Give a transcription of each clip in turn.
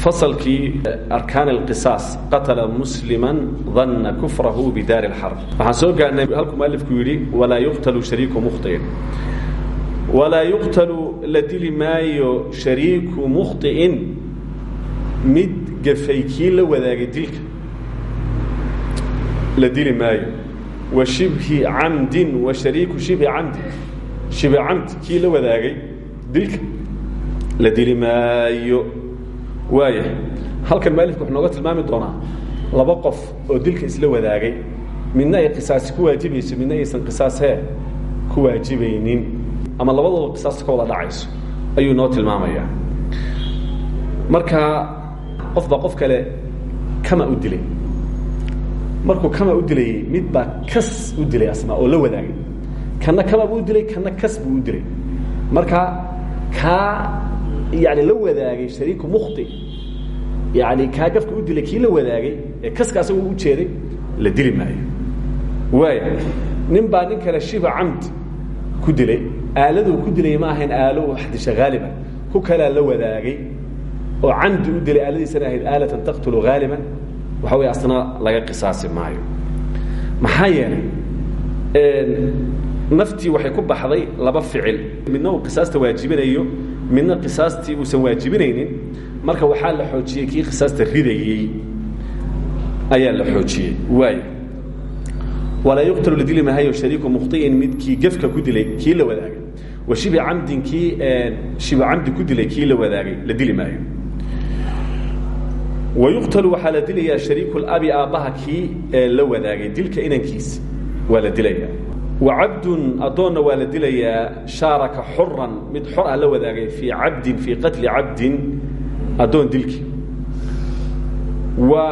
fasalkii arkaan اlqisaas qatala muslima danna kufrahu bidaari اlxarb waxaan soo gaarnay halkuu mualifku yidhi walaa yuqtalu shariiku mukhطi'in walaa yuqtalu la dili maayo shariiku mukhطi'in mid gafay kii la wadaagay dilka la dili maayo wa shibhi camdin wa shariiku shibhi camdin shibhi camdi kii la wadaagay dilka la dili maayo waaya halkan maalifku wuxuu nooga tilmaami doonaa laba qof oo dilka isla wadaagay. Midna ay qisaasi ku waajibayso midna aysan qisaashee ku waajibaynin. Ama labadooda qisaasta ka wada dhacayso ayuu noo tilmaamayaa. Marka qof baa qof kale kama u dilay. Markuu kama u dilayey mid baa kas u dilay asna oo la wadaagay. Kanna kama buu u dilay kanna kas buu u dilay. Marka kaa yani la wadaagay shariiku mukhti yani kaa gafka u dilay kii la wadaagay ee kaska asagoo u jeeday la dili maayo. Waaya nin baa nin kale shiba camd ku dilay aaladuu ku dilay ma ahayn aalo wax disha haaliban ku kalaa la wadaagay oo camdi u dilay aaladiisana ahayd aalatan taqtulu haaliban waxa wey asna laga qisaasi maayo. Maxaa yeelay naftii waxay ku baxday laba ficil. Midna uu qisaasta waajibinayo midna qisaastii uusan waajibinaynin marka waxaa la xoojiyey kii qisaasta ridayey ayaa la xoojiyey. Waay. Walaa yuqtalu la dili mahayo shariiku mukhطi'in midkii gefka ku dilay kii la wadaagay. Wa shibi camdin kii shibi camdi ku dilay kii la wadaagay la dili maayo. Wa yuqtalu waxaa la dilayaa shariiku labi aabbaha kii la wadaagay dilka inankiisa waa la dilaya wacabdun addoonna waa la dilayaa shaaraka mid xor ah la wadaagay fii cabdin fii qatli cabdin addoon dilki. Wa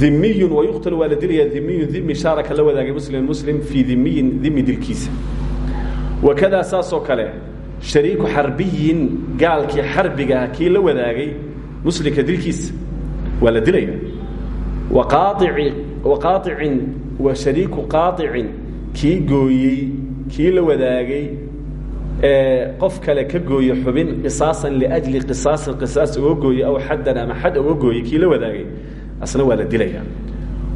dhimiyun wayuqtal waa la dilayaa dhimiyun dhimi shaaraka la wadaagay muslim muslim fii dhimiyin dhimi dilkiisa. Wakadaa saasoo kale shariiku xarbiyin gaalkii xarbiga ah kii la wadaagay muslimka dilkiisa waa la dilaya. Waqaaicin wa shariiku qaaicin kii gooyey kii la wadaagay qof kale ka gooye xubin qisaasan liajli qisaasin qisaas uga gooye aw xaddan ama xad uga gooye kii la wadaagay? Asna waa la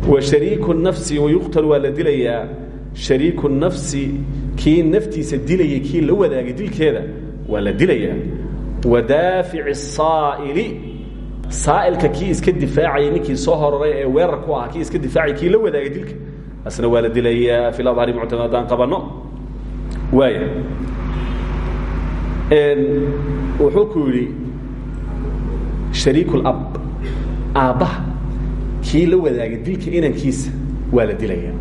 wa shariiku nafsi wayuqtal waa la dilayaa shariiku nafsi kii naftiisa dilayay kii la wadaagay dilkeeda waa la wa daafici saa'ili saa'ilka kii iska difaacayay ninkii soo hororay ee weerar ku ah kii iska difaacay kii la wadaagay dilka asna waa la dilayaa fi adhari muctamad haddaan qabanno waaya wuxuu ku yidhi shariiku lab aabbaha kii la wadaagay dilka inankiisa waa la dilayaa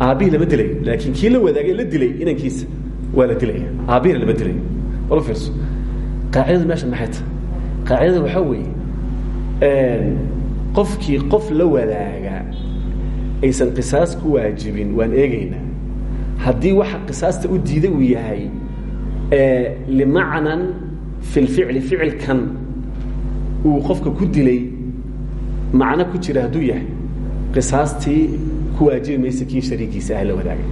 aabbihii lama dilayo laakiin kii la wadaagay la dilay inankiisa waa la dilaya aabbihina lama dilayo wala fiirso. Qaacidadu meesha maxay tahay qaacidada waxaa weeye qofkii qof la wadaaga aysan qisaas ku waajibin waan eegaynaa. Haddii waxa qisaasta u diiday uu limacnan fi lficli ficilkan uu qofka ku dilay macno ku jira hadduu yahay qisaastii ku waajibi kii shariigiisa ah la wadaagay.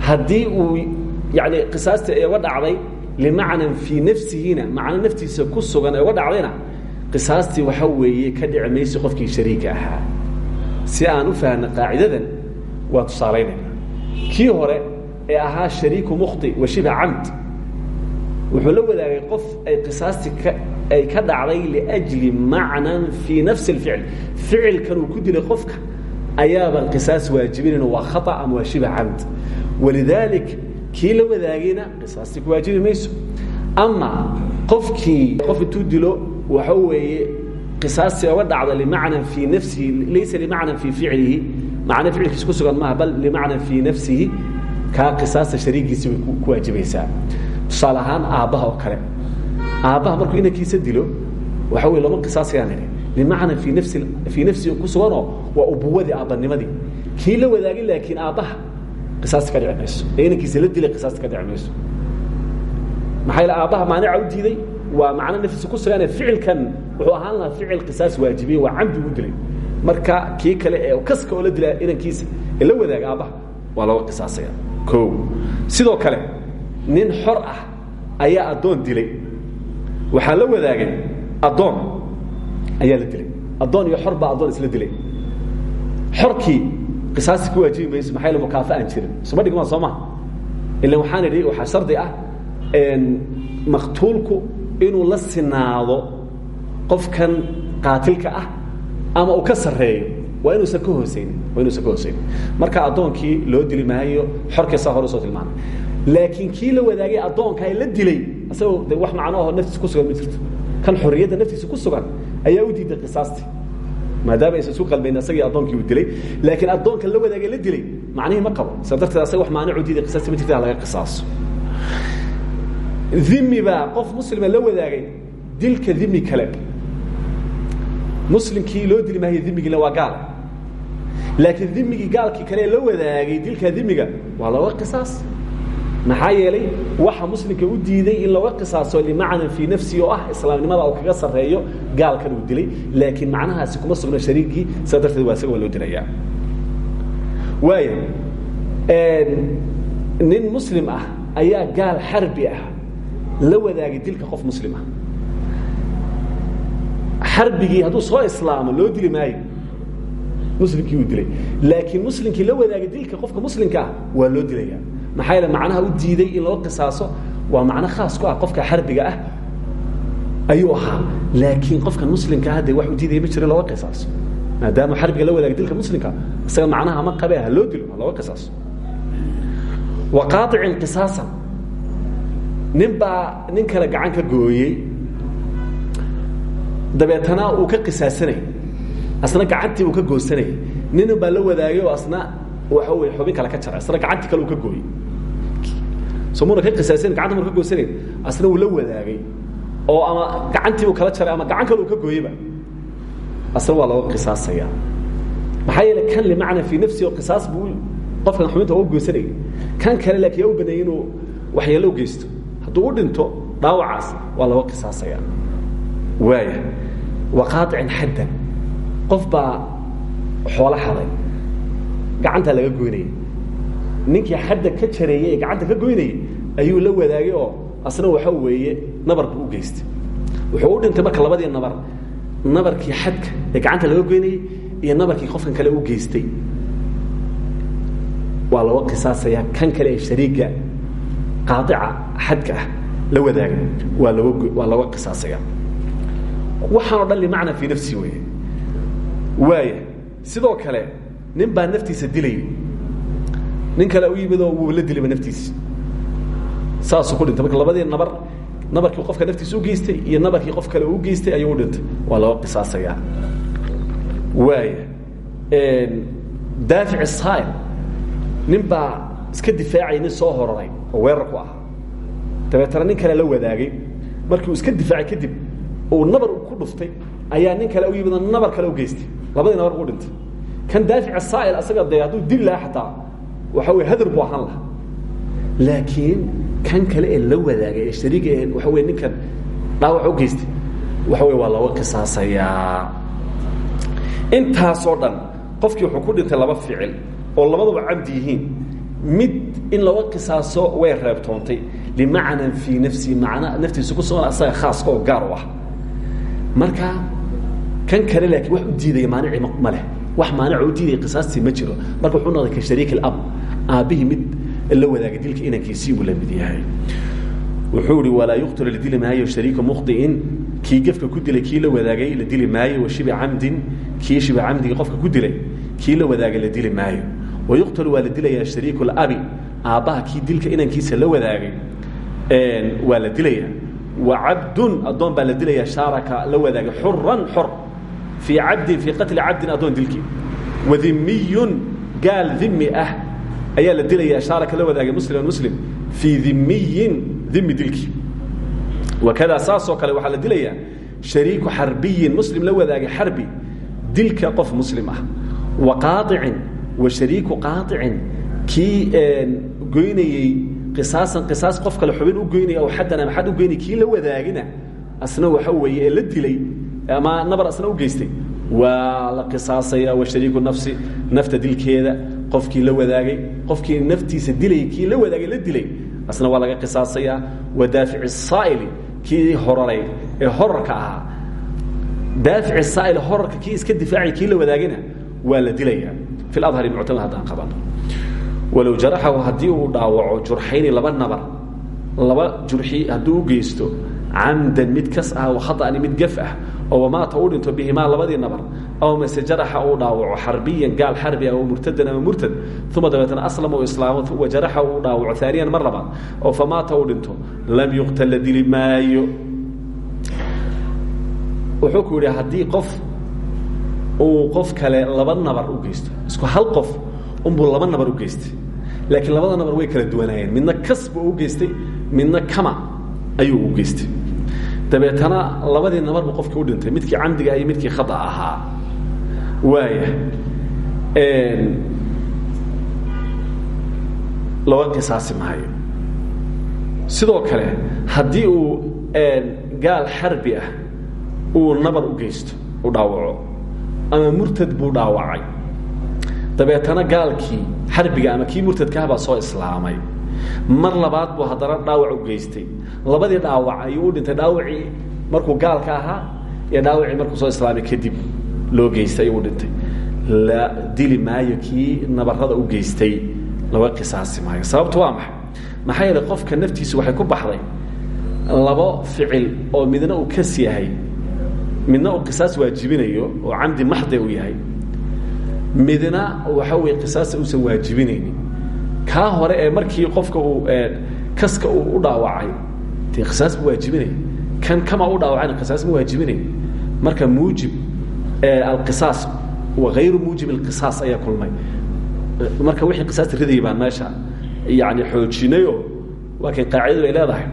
Haddii uu yani qisaasta ee uga dhacday limacnan fii nafsihina naftiisa ku sugan ee uga dhacdayna qisaastii waxa weeye ka dhici qofkii shariiga ahaa. Si aan u fahamna qaacidadan waa tusaalaynayna kii hore ee ahaa shariiku mukhti wa shiba camd. Wuxuu la wadaagay qof ay qisaastii ka ay ka dhacday liajli macnan fii nafsi اlficl ficilkan uu ku dilay qofka ayaaban qisaas waajibinayn waa khata ama waa shiba camd. Walidaalik kii la qisaastii ku mayso. Ama qofkii qof intuu dilo waxa weeye qisaastii oga dhacda limacnan fii nafsihi laysa limacnan fii ficlihi. Macno ficilkiisa ku sugan maaha bal limacnan fii nafsihi kaa qisaasta shariigiisi way ku waajibaysaa. Tusaale ahaan aabbaha oo kale. Aabbaha markuu inankiisa dilo waxa wey lama qisaasayaan idhi bimacnaa fii nafsi fii nafsi ku suganoo waa ubuwadii aabbanimadii kii la wadaagay laakiin aabbaha qisaasti ka dhici mayso. Ee inankiisa la dilay qisaasti ka dhici mayso. Maxaa yeel aabbaha maanica u diiday? Waa macno naftiisa ku suganee ficilkan. Wuxuu ahaan lahaa ficil qisaas waajibiye waa camdi ugu dilay. Marka kii kale ee kaska oo la dila inankiisa ee la wadaaga aabbaha waa looga qisaasaya o sidoo kale nin xor ah ayaa addoon dilay. Waxaa la wadaagay addoon ayaa la dilay. Addoon iyo xor baa addoon isla dilay. Xorkii qisaasti ku waajibi mayso maxaa jirin? Isuma dhigmaan soo maha waxaan idhi waxaa shardi ah maqtuulku inuu la sinaado qofkan qaatilka ah ama uu ka sarreeyo waa inuusan ka hoosaynin waa inuusan ka hoosaynin marka addoonkii loo dili maayo xorkiisaa hore u soo tilmaamay laakiin kii la wadaagay addoonka ee la dilay isagoo de wax macnoaho naftiisa ku sugan ma jirto. Kan xorriyadda naftiisa ku sugan ayaa u diiday qisaastii maadaama aysan isu qalbayn asagii addoonkii uu dilay laakiin addoonka la wadaagay la dilay macnihii ma qabo. Saa darteed asaga wax maanic u diiday qisaasti ma jirta laga qisaaso. Dhimi baa qof muslima la wadaagay dilka dhimi kale. Muslimkii loo dili maayo dhimigiina waa gaal laakiin dhimigii gaalkii kale la wadaagay dilka dhimiga waa looga qisaas. Maxaa yeelay waxa muslimka u diiday in looga qisaaso limacnan fii nafsihi oo ah islaamnimada uu kaga sarreeyo gaalkan uu dilay. Laakiin macnahaasi kuma sugna shariigii saa darteed waa isaga waa loo nin muslim ah ayaa gaal xarbi ah. La wadaagay dilka qof muslim ah. Xarbigii soo islaamo loo dili muslimkii uu dilay. Laakiin muslimkii la wadaagay dilka qofka muslimka ah waa loo dilaya. Maxaa yeele macnaha u diiday in loo qisaaso waa macno khaas ku ah qofka xarbiga ah ayuu ahaa. Laakiin qofkan muslimka ah dee wax u diidaya ma jiro looga qisaaso. Maadaama xarbiga la wadaagay dilka muslimka isaga macnaha ma qabe ha loo dilo ha looga qisaaso. Wa qaaicin qisaasan. Nin baa nin kale gacan ka gooyey. Dabeetana uu ka qisaasanay asna gacantii uu ka goosanay nin baa la wadaagay oo asna waxa wey xubin kale ka jaray. Asna gacantii kale uu ka gooyey. So muna ka qisaasanan gacanta muna ka goosanayn. Asna uu la wadaagay. Oo ama gacantii uu kala jaray ama gacan kale uu ka gooyeyba asna waa looga qisaasaya maxaa yeele kan limacna fii nafsi oo qisaas buu qofkan xubinta uga goosanayay kan kale laakiin yaa u baneeyey inuu waxyeelo u geysto. Hadduu u dhinto dhaawacaas waa looga qisaasaya waaya wa qaacin xaddan qof baa xoolo xaday. Gacantaa laga goynayay. Ninkii xadda ka jareeyey ee gacanta ka goynayay ayuu la wadaagay oo asna waxa weeye nabarku u geystay. Wuxuu u dhintay marka labadii nabar nabarkii xadka ee gacanta laga goynayey iyo nabarkii qofkan kale u geystay. Waa looga qisaasaya kan kale ee shariiga qaaica xadka ah la wadaaga waa looga waa looga qisaasaya waxaan o dhan limacna fii nafsi wey waaya sidoo kale nin baa naftiisa dilayay nin kale u yimidoo wuu la dilayba naftiisa saasuu ku dhintay. Marka labadii nabar qofka naftiisa u geystay iyo nabarkii qof kale u geystay ayuu dhintay. Waa looga qisaasayaa. Waaya daafic sail nin baa iska difaacay soo hororay oo weerar ku ah dabeetana nin kale la wadaagay. Markii uu iska difaacay kadib uu ku dhuftay ayaa nin kale u yimid nabar kale u geystay labadii nabar u dhintay. Kan daafic saa'il asaga dee dili lahaa xataa waxa weye hadar buu ahaan lahaa. Laakiin kan kale ee la wadaagay ee waxa weye ninkan dhaawac u geystay waxa weye waa looga qisaasayaa intaasoo dhan qofkii wuxuu ku dhintay laba ficil oo labaduba cabdi yihiin. Mid in looga qisaaso way reebtoontay limacnan fii nafsihi macna naftiisa ku sugan asaga khaaska oo gaar ah. Marka kan kale laakiin wax u diidaya maanici ma leh. Wax maanica u diidaya qisaastii ma jiro. Marka wuxuu noqday ka shariik alab. Aabbihii mid la wadaagay dilka inankiisii buu la mid yahay. Wuxuu ihi walaa yuqtalu la dili maayo shariika mukhdi'in kii gefka ku dilay kii la wadaagay la dili maayo. Wa shibi camdin kii shibi camdigii qofka ku dilay kii la wadaagay la dili maayo. Wa yuqtalu waa la dilayaa shariiku labi aabbaha kii dilka inankiisa la wadaagay waa la dilaya. Wa cabdun addoon baa la dilaya shaaraka la wadaagay xuran xor fii cabdin fii qatli cabdin addoon dilkii wa dimiyun gaal dimi ah ayaa la dilaya shaaraka la wadaagay musliman muslim fii dimiyin dimi dilkii wakadaa saasoo kale waxaa la dilayaa shariiku xarbiyin muslim la wadaagay xarbi dilka qof muslim ah wa qaaicin wa shariiku qaaicin kii goynayey qisaasan qisaas qof kale xubin u goynaya oo xaddan ama xad u goynaya kii la wadaagina asna waxa weeye ee la dilay ama nabar asna u geystay. Waa la qisaasaya wa shariiku nafsi nafta dilkeeda qofkii la wadaagay qofkii naftiisa dilay kii la wadaagay la dilay. Asna waa laga qisaasayaa wa daafici saa'ili kii horaray ee horarka ahaa. Daafici saa'il horarka kii iska difaacay kii la wadaagayna waa la dilayaa fi ladhari muctamad haddaan qabano walow jaraxahu haddii uu dhaawaco jurxayni laba nabar laba jurxi hadduu u geysto camdan mid kas ah wakhaطa'ni mid gaf ah oo wamaata u dhinto bihimaa labadii nabar aw mase jaraxa uu dhaawaco xarbiyan gaal xarbi ah oo murtadan ama murtad. Uma dabeetna aslama u islaamo wajaraxa uu dhaawaco aaniyan mar labaad oo famaata uu dhinto lam yuqtal la wuxuu ku yidhi haddii qof uu qof kale laba nabar u geysto isku hal qof unbuu laba nabar u geystay. Laakiin labada nabar way kala duwanaayeen. Midna kas u geystay midna kama ayuu u geystay dabeetana labadii nabar buu qofkii u dhintay. Midkii camdiga iyo midkii khata ahaa. Waaya laba qisaasi maayo sidoo kale haddii uu gaal xarbi ah uu nabar u geysto u dhaawaco ama murtad buu dhaawacay dabeetana gaalkii xarbiga ama kii murtadkaah baa soo islaamay mar labaad buu haddana dhaawac u geystay. Labadii dhaawac ayuu u dhintay. Dhaawacii markuu gaalka ahaa iyo dhaawacii markuu soo islaamay kadib loo geystay ayuu dhintay. La dili maayo kii nabarada u geystay. Laga qisaasi maayo. Sababtu waa maxay? Maxaa yeelay qofka naftiisu waxay ku baxday labo ficil oo midna uu kas yahay midna uu qisaas waajibinayo oo camdi maxde uu yahay midna waxa weye qisaasta uusan waajibinaynin kaa hore ee markii qofka uu kaska uu u dhaawacay. Dee qisaas ma kan kama u dhaawacayna qisaas ma waajibinay? Marka muujib alqisaas wa hayru muujib alqisaas ayaa kulmay. Marka wixii qisaasta ridayay baan meesha yani xoojinayo waa kay ay leedahay.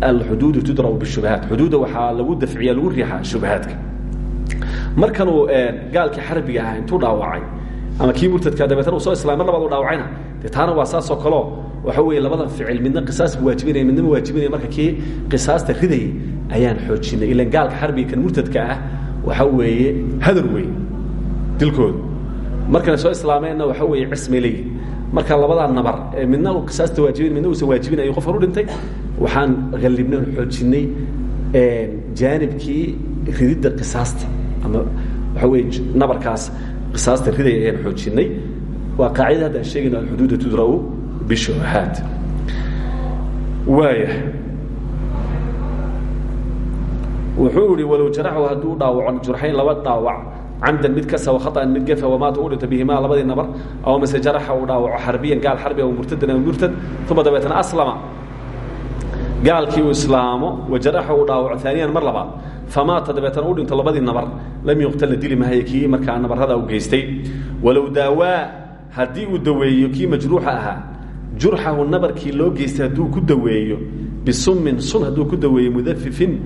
Alxuduudu tudrabu bishubahaat. Xuduudda waxaa lagu dafciya lagu riixaa shubahaadka. Markanuu gaalkii xarbiga ahaa intuu dhaawacay ama kii murtadka dabeetana uu soo islaamay labaad u dhaawacayna. Dee taana waa saasoo kaleo waxa weeye labadan ficil midna qisaas bu waajibinaya midna ma waajibinaya. Marka kii qisaasta ridayay ayaan xoojinay. Ilan gaalka xarbiga kan murtadka ah waxa weeye hadar wey dilkooda markana soo islaameenna waxa weeye cismay leeyihiin marka labadaa nabar midna uu qisaasta waajibin midna uusan waajibin ayuu qof hor u dhintay. Waxaan hallibnay oon xoojinay jaanibkii rididda qisaasta ama waxa weye nabarkaas qisaasta ridaya ayaan xoojinay. Waa qaacida hadda aan sheegayno alxuduuda tudra'u bishubahaat waaya wuxuu ihi walow jaraxu hadduu dhaawaco jurxayn laba dhaawac camdan mid kasa wahaطan mid gefa wamaata u dhinto bihimaa labadii nabar aw mase jaraxa uu dhaawaco xarbiyan gaal xarbi aw murtadan ama murtad uma dabeetna aslama. Gaalkii uu islaamo wajaraxa uu dhaawaco aaniyan mar labaad famaata dabeetana u dhinto labadii nabar lam yuqtal la dili maayo kii markaa nabarada u geystay walow daawaa haddii uu daweeyo kii majruuxa ahaa jurxahu nabarkii loo geystay hadduu ku daweeyo bisummin sun ku daweeyo mudafifin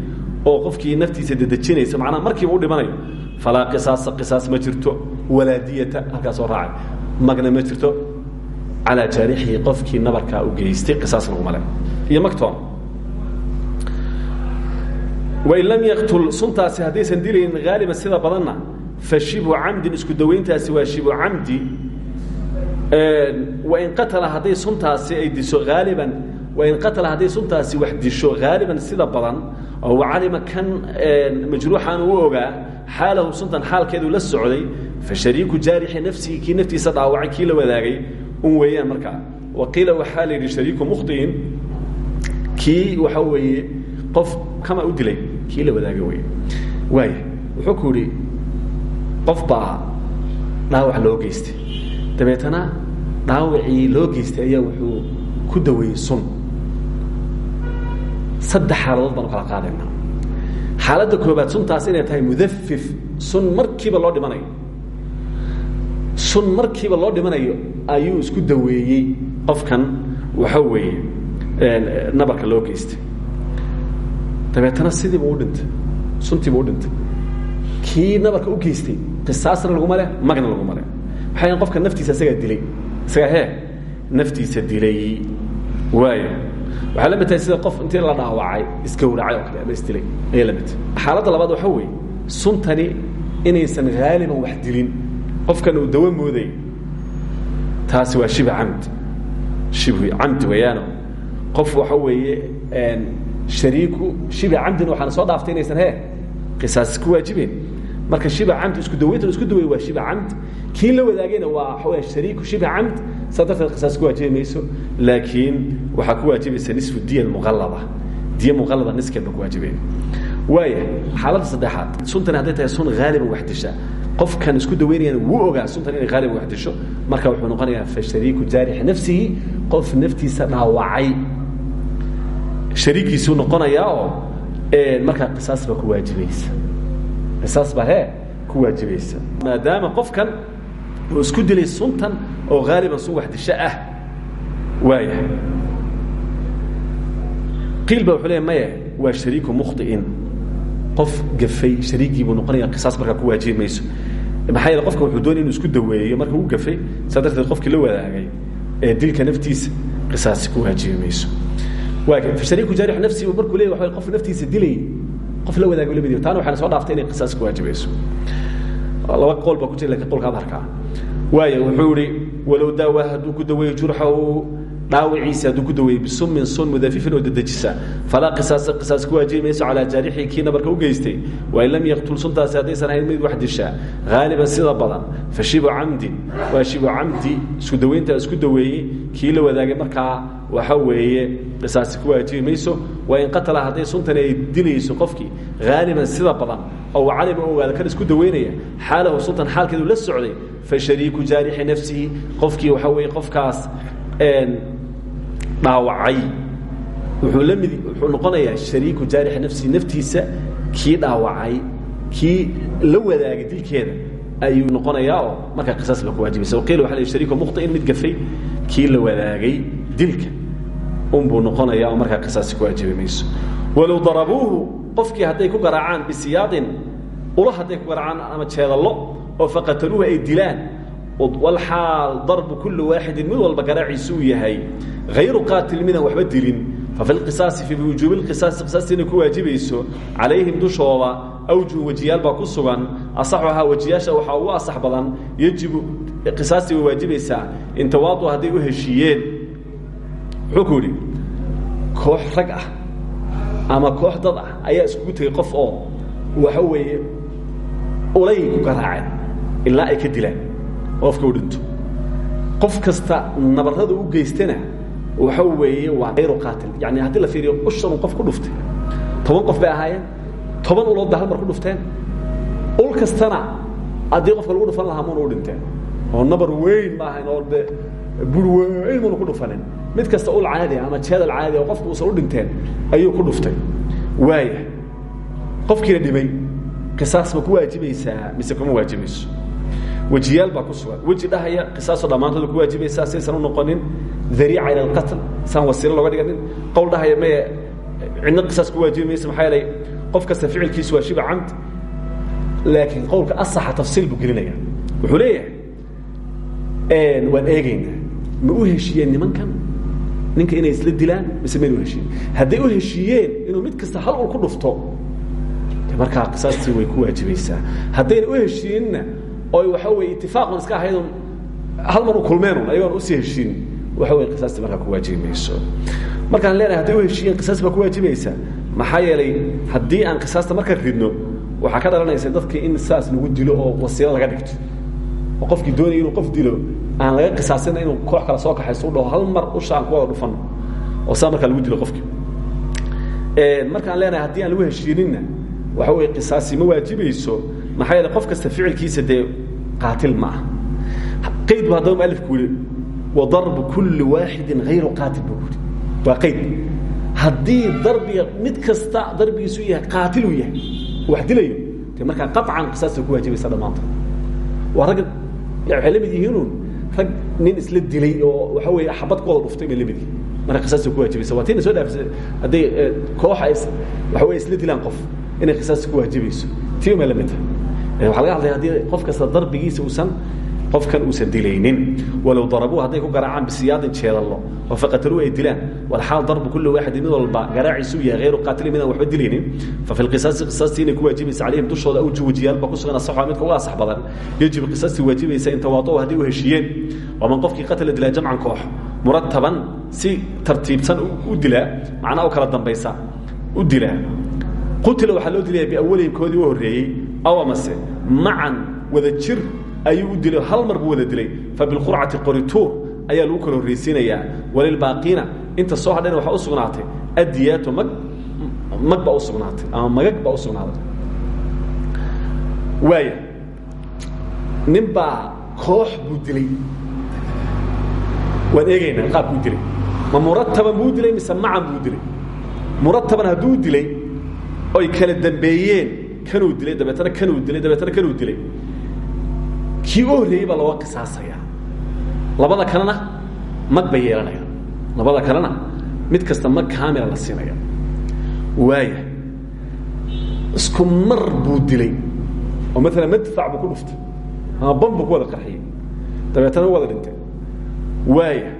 oo qofkii naftiisa dedejinaysa macnaha markiiba u dhimanayo falaa qisaasa qisaas ma jirto walaa diyata raacay magna ma jirto calaa qofkii nabarkaa u geystay qisaas laguma le iyo magtoon wain lam yaktul suntaasi haddaysan dilaynin haaliban sida badanna fa shibhu camdin isku dawayntaasi waa shibhu camdi. Wain qatala hadday suntaasi ay disho haaliban wain qatala hadday suntaasi wax disho haaliban sida badan oo calima kan majruuxan u ogaa xaalahu suntan xaalkeedu la socday fa shariiku jaarixi nafsihi kii naftiisa dhaawacay kii la wadaagay un weeyaan markaa wa qiila waxaa la yidhi shariiku mukhطi'in kii waxa weeye qof kama u dilay kii la wadaaga wey waaya wuxuu ku yidhi qof baa dhaawac loo geystay. Dabeetana dhaawacii loo geystay ayaa wuxuu ku daweeyey sun. Saddex xaaladood baan u kala qaadayna xaaladda koobaad suntaas inay tahay mudafif sun markiiba loo dhimanayo. Sun markiiba loo dhimanayo ayuu isku daweeyey. Qofkan waxa weeye nabarka loo geystay dabeetana sidiiba u dhintay suntiibu u dhintay kii nabarka u geystay qisaasna laguma leh magna laguma leh waxay qofka naftiisa isagaa dilay? Isagaa hee naftiisa dilay. Waaya waxaa la mid tahay sida qof intii la dhaawacay isgawracay oo kale ama isdilay ayaa la mid tahay xaaladda labaad waxaa weeye suntani inaysan haaliban wax dilin. Qofkan uu dawo mooday taasi waa shibh camd. Shibhi camdi weeyaano. Qof waxa weeye shariiku shibhi camdina waxaana soo dhaaftay inaysan he qisaas ku waajibeen marka shibh camd isku dawaynta isku daweeye waa shibh camd. Kii la wadaagayna waa waxa weya shariiku shibh camd. Saa darteed qisaas ku waajibi mayso. Laakiin waxaa ku waajibaysa nisfu diya muqallada. Diya muqallada niskeed ba ku waajibeen waaya xaaladda saddexaad. Suntani hadday tahay sun haaliban wax disha. Qofkan isku daweynayana wuu ogaa suntan inay haaliban wax disho. Marka wuxuu noqonayaa fa shariiku jaarixi nafsihi. Qof naftiisa dhaawacay shariikiisuu noqonayaa oo markaa qisaas baa ku waajibaysa qisaas baa hee ku waajibaysa maadaama qofkan uu isku dilay suntan oo haaliban sun wax disho ah waaya qiil ba wuxuu leeya maya waa shariiku mukhطi'in qof gafay shariigii buu noqonaya qisaas markaa ku waajibi mayso. Maxaa yeele qofka wuxuu doonaya inu isku daweeyo marka uu gafay saa darteed qofkii la wadaagay ee dilka naftiisa qisaasi ku waajibi mayso shariiku jaarix nafsi markuu leeyahy waxa qof naftiisa dilay qof la wadaagay la mid taana waxaana soo dhaaftay inay qisaas ku waajibayso laba qool baa ku jira laakiin qolka adharkaa waaya wuxuu ihi walow daawaa hadduu ku daweeyo jurxahu dhaawiciisa hadduu ku daweeyey bisumin sun mudafifin oo dedejisa falaa qisaasa qisaas ku waajibi mayso calaa jaarixii kii nabarka u geystay. Wain lam yaqtul suntaasi haddaysan ahayn mid wax dishaa haaliban sida badan. Fa shibu camdin waa shibu camdi isku daweyntaa isku daweeyey kii la wadaagay markaa waxa weeye qisaasi ku waajibi mayso wain qatala hadday suntani ay dilayso qofkii haaliban sida badan oo calima ogaada kan isku daweynaya xaalahu suntan xaalkeedu la socday fa shariiku jaarixi nafsihi qofkii waxa weeye qofkaas dhaawacay. Wuxuu la mid wuxuu noqonayaa shariiku jaarix nafsihi naftiisa kii dhaawacay kii la wadaagay dilkeeda ayuu noqonayaa oo markaa qisaas ba ku waajibaysa waqiila waxa la shariiku mukhطi'in mid gafay kii la wadaagay dilka unbuu noqonayaa oo markaa qisaasi ku waajibi mayso. Walow darabuuhu qofkii hadday ku garaacaan bisiyaadin ula hadday ku garaacaan ama jeedallo oo faqataluuhu ay dilaan wlxaal darbu kuli waaxidin mid walba garaaciisu uu yahay. Hayru qaatil midaan waxba dilin. Fafi lqisaasi fi wujuubi lqisaasi qisaasti inay ku waajibayso calayhim dushooda awjuh wejiyaal baa ku sugan asaxuhaa wejiyaasha waxaa ugu asax badan yejibu qisaastii way waajibaysaa in tawaadu hadday u heshiiyeen wuxuu ku yidhi koox rag ah ama koox dad ah ayaa iskugu tegey qof oo waxa weeye ulay ku garaaceen ilaa ay ka dilaan qofka u dhinto. Qof kasta nabarrada u geystana waxa weeye waa ayru qaatil. Yani haddii la fiiriyo ushanuu qof ku dhuftay toban qof bay ahaayeen toban ulood bay mar ku dhufteen ul kastana haddii qofka lagu dhufan lahaa muna u dhinteen. Oo nabar weyn ma ahayn oo bur weyn muna ku dhufanin mid kasta ul caadi ama jeedal caadi oo qofku uusan u dhinteen ayuu ku dhuftay. Waaya qofkiina dhimay qisaas ma ku waajibaysaa mise kuma waajibayso wejiyaal baa ku sugan. Weji dhahaya qisaasoo dhammaantooda ku waajibaysaa saysan u noqonin dariica ila alqatl saan wasiilo looga dhiganin. Qowl dhahaya maye cidna qisaas ku waajibi maysa maxaa yeelay qof kasta ficilkiisu waa shiba camd laakiin qowlka asaxa tafsiil buu gelinaya wuxuu leeyahay waan eegaynaa ma u heshiiyeen nimankan ninka inay isla dilaan mise mayna u heshiiyen hadday u heshiiyeen inuu mid kasta hal ul ku dhufto markaa qisaastii way ku waajibaysaa. Haddayna u heshiiyenna oy waxa weye itifaaqun iska ahaydun hal mar u kulmeenun ayagoon u sii heshiin. Waxa weye qisaastii markaa ku waajibi mayso. Markaan leenahay hadday u heshiiyeen qisaas baa ku waajibaysa. Maxaa yeelay haddii aan qisaasta marka ridno waxaa ka dhalanaysa dadkii in saas lagu dilo oo wasiilo laga dhigto. Oo qofkii doonaya inuu qof dilo aan laga qisaasina inuu koox kale soo kaxayso u dhaho hal mar usha aan ku wada dhufano oo saa markaa lagu dilo qofkii markaan leenahay haddii aan lagu heshiininna waxa weye qisaasi ma waajibayso maxaa yeele qof kasta ficilkiisa dee qaatil ma ah qayd bu haddaba mualifku yihi wa darbu kulli waaxidin hayru qaatil buu yihi waa qayd haddii darbiga mid kasta darbigiisu yahay qaatiluu yahay wax dilayo de markaa qaطcan qisaasta ku waajibaysa dhammaantood. Waa rag waxay la mid yihiinun rag nin isla dilay oo waxa weeye xabad ku wada dhuftay bay la mid yihiin marka qisaasta ku waajibaysa waa tiina soo dhaafisa hadday kooxa is waxa weye isla dilaan qof inay qisaasti ku waajibayso tii umay la mid tahay waxaa laga hadlaya haddii qof kasta darbigiisa uusan qofkan uusan dilaynin. Walow darabuu hadday ku garaacaan bisiyaadin jeedallo oo faqataluu ay dilaan. Walxaal darbu kulli waaxidin mid walba garaaciisu yahay hayru qaatili midaan waxba dilaynin. Fa fi lqisaasi qisaastii inay ku waajibaysa calayhim dushooda awju wajiyaalba ku sugan asaxaa midka uga asax badan. Yajibu qisaastii waajibaysa in tawaaduu hadday u heshiiyeen. Waman qofkii qatala dilaa jamcan koox murataban si tartiibsan u dilaa macnaa u kala dambaysa u dilaa. Qutila waxaa loo dilaya biawalihim koodii u horreeyey aw amase macan wada jir ayuu u dilay hal mar buu wada dilay. Fabilqurcati qorituur ayaa lagu kala horraysiinayaa walilbaaqiina inta soo hadhayna waxaa u sugnaatay. Addiyaatu mag mag baa u sugnaatay ama magag baa u sugnaaday waaya nin koox buu dilay. Waan eegaynaa qaabkuu dilay. Ma murataban buu dilay mise buu dilay? Murataban hadduu dilay oy kala dambeeyeen kanuu dilay dabeetana kanuu dilay dabeetana kanuu dilay kii u horreeyey baa looga labada kalena mag bay yeelanayaan. Labada kalena mid kasta mag kaamila la siinaya. Waaya isku mar buu oo maalan madfac buu ku dhuftay. Ama buu ku wada qarxiyey. Dabeetana wada dhintay. Waaya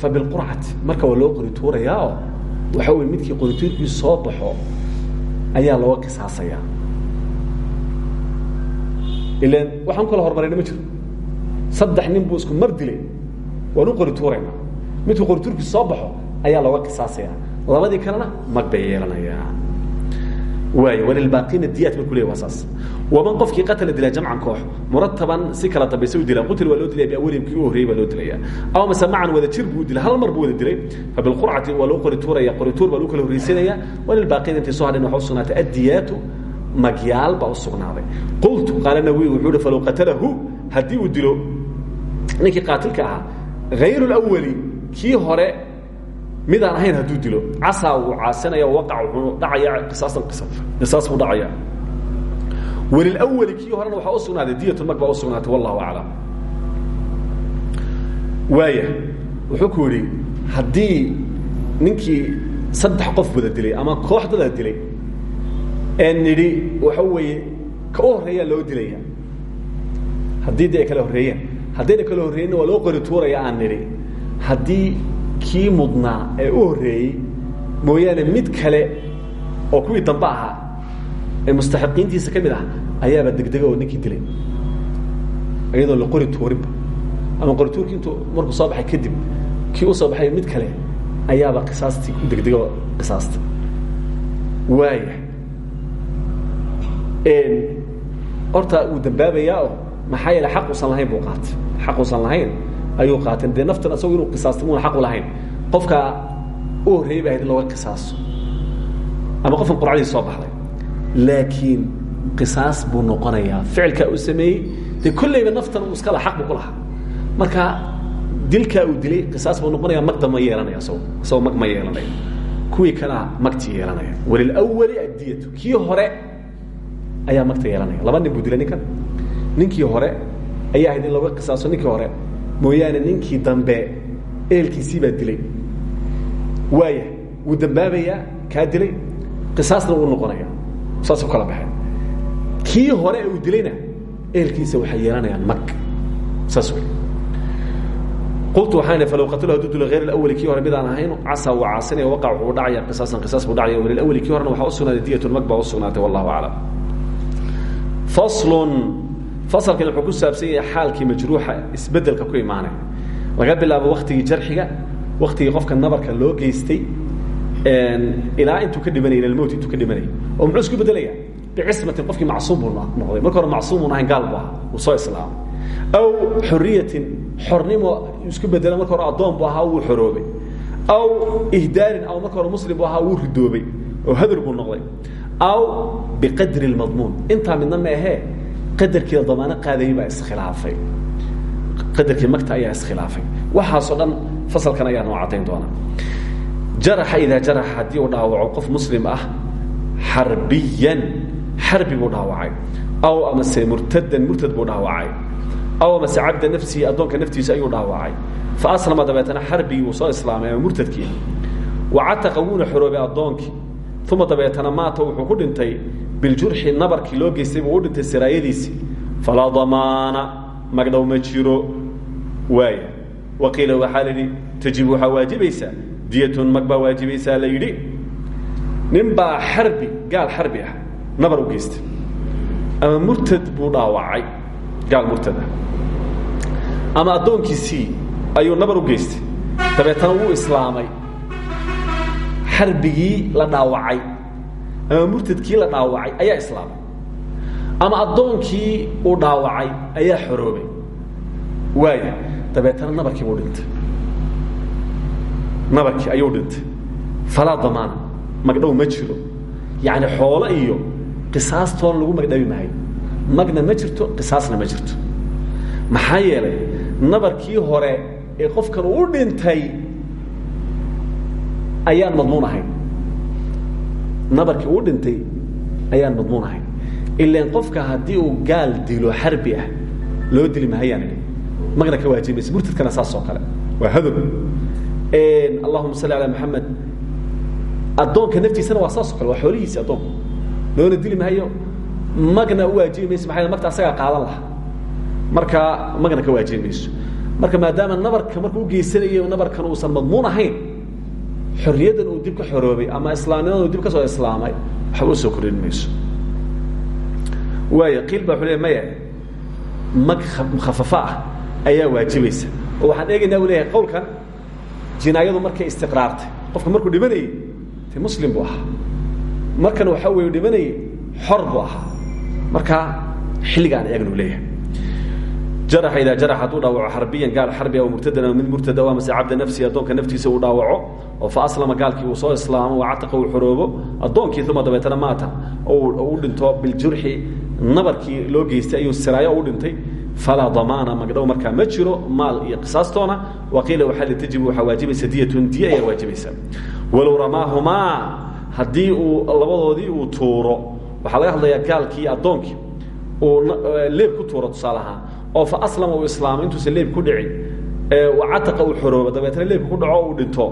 fa bilqurcati marka waa loo waxa wey midkii qorituurkii soo baxo ayaa looga qisaasayaa ilan waxaan kala hormarayna ma jiro. Saddex nin buu isku mar dilay. Waan u qori tuurayna midkuu qorituurkii soo baxo ayaa looga qisaasaya. Labadii kalena mag bay yeelanayaan. Waay walilbaaqiina diyaat markuu leey waa saas. Waman qofkii qatala dilaa jamcan koox murataban si kala dambaysa u dilaa qutil waa loo dilaya biawalihim kii u horreeyey baa loo dilaya aw mase macan wada jir buu dilay hal mar buu wada dilay. Fa bilqurcati waa loo qori tuuraya qorituur baa lagu kala horraysanaya walilbaaqiina intay soo hadhayn waxa u sugnaatay addiyaatu magyaal baa u sugnaaday. Qultu qaala nawi wuxuu falow qatalahu haddii uu dilo ninkii qaatilka ahaa hayru lawali kii hore midaan ahayn hadduu dilo casaa wuu caasinaya waqac wuxuu dhacaya qisaasan qisaas buu dhacaya walilawali kii horena waxaa u sugnaaday diyatu mag baa wallahu aclam. Waaya wuxuu ku yidhi haddii saddex qof wada dilay ama koox dadaa dilay ee nidhi waxa weeye ka u loo dilaya. Haddii de ay kala horreeyeen haddayna kala horreeyenna waa loo qori tuuraya aan nidhi. Haddii kii mudnaa ee u horreeyey mid kale oo kuwii dambe ahaa ee mustaxiqiintiisa ka mid ah ayaaba degdega oo ninkii dilay. Iyadoo la qori tuurinba. Ama qori tuurkii intuu markuu soo kadib kii u soo baxay mid kale ayaaba qisaastii degdega qisaasta. Waaya horta wuu dambaabayaa maxaa yeele xaq usan lahayn buu qaatay. Xaq usan lahayn ayuu qaatay. Dee naftan asagu inuu qisaasta muuna xaq u lahayn. Qofka u horreeyey ba ahayd in looga qisaaso. Ama qofkan qurcadii soo baxday. Laakiin qisaas buu noqonayaa. Ficilkaa uu sameeyey dee kollayba naftan uu iska laha xaq buu ku lahaa. Marka dilkaa uu dilay qisaas buu noqonaya magda ma yeelanaya isago isagoo mag ma yeelanaya. Kuwii kalea magti yeelanaya. Walilawali addiyatu. Kii hore ayaa magta yeelanaya. Laba nin buu dilay ninkan. Ninkii hore ayaa ahayd in looga qisaaso. Ninkii hore mooyaane ninkii dambe ehelkiisii baa dilay. Waaya wuu dambaabayaa kaa dilay. Qisaasna wuu noqonaya. Saasuu kala baxay. Kii hore uu dilayna ehelkiisa waxay yeelanayaan mag. Saas wey qultu waxaan falow qatalo hadduu dilo hayr alawali kii hore midaan ahayn casaa waa caasinaya waqac wuxuu dhacaya qisaasan qisaas buu dhacaya. Walilawali kii horena waxaa u sugnaaday diyatun mag baa u sugnaatay wallahu aclam faslun. Fasalkan wuxuu ku saabsan yahay xaalkii majruuxa isbeddelka ku imaanay. Laga bilaabo waktigii jarxiga waktigii qofka nabarka loo geystay ilaa intuu ka dhimanay ila mowt intuu ka dhimanay oo muxuu isku bedelaya bicismatin qofkii macsuum buu noqday. Marka hore macsuumun ahayn gaal buu ahaa. Uu soo islaamay. Aw xuriyatin xornimo isku bedela marka hore addoon buu ahaa wuu xoroobay. Aw ihdaarin aw marka hore muslim buu ahaa wuu ridoobay. Oo hadur buu noqday aw biqadri lmadmuun intaa midna ma ahee qadarkii damaano qaadayay baa iskhilaafay qadarkii magta ayaa iskhilaafay waxaasoo dhan fasalkan ayaa noo caddayn doona jaraxa idaa jaraxa uu dhaawaco qof muslim ah xarbiyan xarbi buu dhaawacay. Aw amase murtadan murtad buu dhaawacay. Aw amase cabda nafsihi addoonka naftiisa ayuu dhaawacay. Fa aslama dabeetana xarbigii wuu soo islaamay ama murtadkii wacataqa wuuna xoroobay uma dabeetana maata wuxuu ku dhintay biljurxi nabarkii loo geystay buu u dhintay siraayadiisii falaa damaana magdhow ma jiro waaya waqiila waxaa la yidhi tajibu waxaa diyatun mag baa waajibaysaa la yidhi nin baa ah nabar u geystay ama murtad buu dhaawacay gaal murtad ama addoonkiisii ayuu nabar u geystay dabeetana wuu islaamay xarbigii la dhaawacay ama murtadkii la dhaawacay ayaa islaamay. Ama addoonkii uu dhaawacay ayaa xoroobay. Waaya dabeetana nabarkii buu dhintay. Nabarkii ayuu dhintay. Falaa damaana magdhow ma jiro. Yacni xoolo iyo qisaastoona lagu magdhabi maayo magna ma jirto qisaasna ma jirto. Maxaa yeelay nabarkii hore ee qofkan uu dhintay ayaan madmuun ahayn nabarkii uu dhintay ayaan madmuun ahayn ilan qofka haddii uu gaal dilo xarbi ah loo dili mahayaan magna ka waajibaysa murtadkana saas oo kale. Waa hadow allahuma salli alaa maxamed addoonka naftiisana waa saas o kale waa xoolihiisi addoonku loona dili mahayo magna u waajibi mayso maxaa magta asagaa qaadan laha marka magna ka waajibi mayso. Marka maadaama nabarka markuu ugeysanayo nabarkan uusan madmuun ahayn xorriyaddan uu dib ka xoroobay ama islaamnimadan uu dib ka soo islaamay waxba u soo kordhin mayso. Waaya qiil baa mag mukhafafa ah ayaa waajibaysa. Waxaan eegaynaa u qowlkan jinaayadu markay istiqraartay qofka markuu dhimanayey de muslim buu ahaa. Markan waxaa weeye dhimanayey xor buu ahaa. Marka xilliga aan eegnu leeyahay jaraxa idaa jarax hadduu dhaawaco xarbiyan gaal xarbi aw murtadan ama mid murtada o amase cabda nafsi addoonka naftiisa uu dhaawaco oo fa aslama gaalkii uu soo islaamo wa cataqa uu xoroobo addoonkii uma dabeetana maata u dhinto biljurxi nabarkii loo geystay ayuu siraayo u dhintay. Falaa damaana magdhow markaa ma jiro maal iyo qisaastoona waqiila waxaa li tajibu waxaa waajibaysa diya ayaa waajibaysa walow ramaahumaa haddii uu labadoodii uu tuuro waxaa laga hadlayaa gaalkii addoonkii uu leeb ku tuuro tusaale oo fa aslama uu islaamay intuusan leeb ku dhicin cataqa uu xoroobo dabeetna leebka ku dhaco uu dhinto.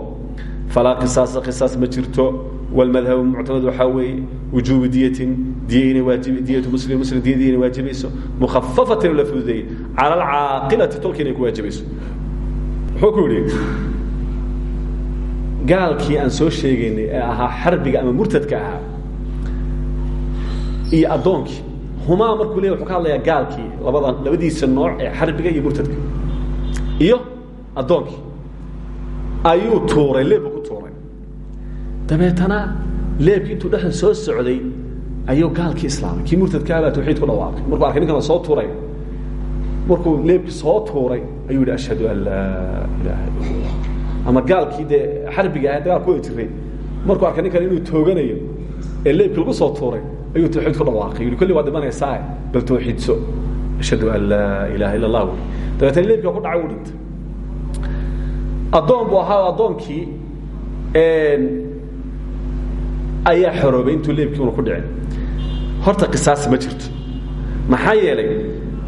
Falaa qisaasa qisaas ma jirto. Wlmadhabu muctamad waxaa weeye wujuubu diyatin diya inay diyatu muslim muslim diyadii inay waajibayso mukhafafatan oo la fududeeyey cala alcaaqilati tolka inay ku waajibayso wuxuu ku yidhi gaalkii soo sheegaynay ee ahaa xarbiga ama murtadka ahaa iyo addoonkii humaa markuu leey wuxuu ka hadlayaa gaalkii labada labadiisa nooc ee xarbiga iyo murtadka. Iyo addoonkii ayuu tuuray leebbu ku tuuray. Dabeetana leebkii intuu dhexda soo socday ayuu gaalkii islaamay. Kii murtadka abaa tawxiid ku dhawaaqay. Markuu arkay ninkan soo tuuray markuu leebkii soo tuuray ayuu yidhi ashhadu an laa ilaaha ama gaalkii dee xarbiga ah dagaal ku jiray markuu arkay ninkan inuu tooganayo ee leebkii lagu soo tuuray ayuu tawxiid ku dhawaaqay. Yidhi kulli waa dhimanaysaa bal tawxiidso. Ashhadu an laa ilaaha illa allah wuli dabeetana leebkii ku dhacay uu dhintay buu ahaa addoonkii ayaa xoroobay intuu leebkii una ku dhicin horta qisaas ma jirto. Maxaa yeelay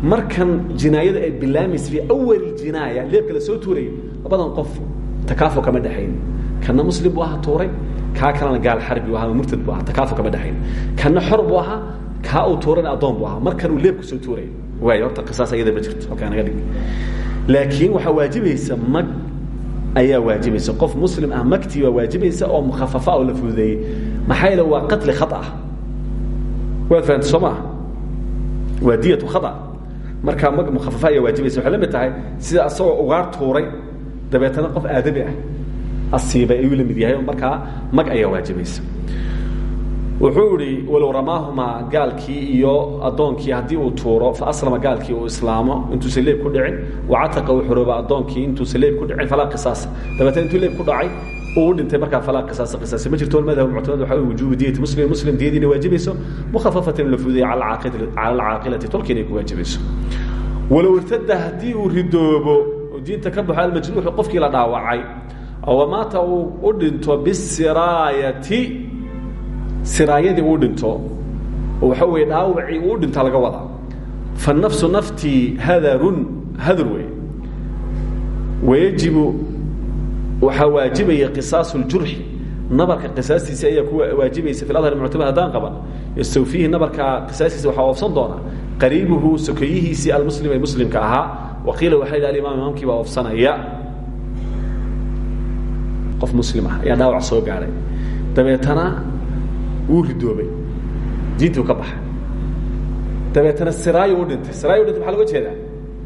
markan jinaayada ay bilaamaysa fii awali jinaaya leebka la soo tuuraya labadan qof takaafo kama dhexayn kana muslim buu tuuray kaa kalena gaal xarbi bu aha ama murtad bu ahaa takaafo kama dhexayn kana xor buu ahaa kaa uu tuurana addoon buu ahaa. Markan uu leebku soo tuuraya waay horta qisaas ayada ma jirto. Halkaa naga dhig. Laakiin waxaa waajibaysa mag ayaa waajibaysa qof muslim ah magtii waa waajibaysa oo mukhafafa oo la fududeeyey maxaa yeele waa qatli khata waad fahamta soo maaha waa diyatu khata. Markaa mag mukhafafa ayaa waajibaysa waxay la mid tahay sida asagoo ugaar tuuray dabeetana qof aadami ah asiibay ayuu la yahay markaa mag ayaa waajibaysa. Wuxuu idhi walow ramaahumaa gaalkii iyo addoonkii haddii uu tuuro fa aslama gaalkii uu islaamo intuusan leeb ku dhicin wacataqa uu xorooba addoonkii intuusan leeb ku dhicin falaa qisaasa dabeetna intuu leeb ku dhacay uu dhintay markaa falaa qisaasa qisaasi ma jirto walmadhab muctamad waxa wujuubu diyati muslim muslim diyadii inay waajibayso mukhafafatan la fududeeya cala alcaaqilati tolka inay ku waajibayso. Walow irtada haddii uu ridoobo oo diinta ka baxo almajruuxu qofkii la dhaawacay oo maata uu u dhinto bisiraayati. Siraayadii uu dhinto waxa weeye dhaawacii uu dhinta laga wadaa. Fanafsu naftii hadarun hadur wey wayajibu waxaa waajibaya qisaasu اljurxi nabarka qisaastiisa ayaa ku waajibaysa fi adhar muctamad haddaan qaban yastawfiihi nabarka qisaastiisa waxaa oofsan doona qariibuhu sokeyihiisii almuslim ee muslimka ahaa. Waqiila waxaa yidhi alimaam imaamkii baa oofsanaya qof muslim ah ayaa dhaawac soo gaadhay dabeetana wuu ridoobay. Diintuu ka baxay. Dabeetana siraayo u dhintay. Siraayo u dhintay maxaa loga jeedaa?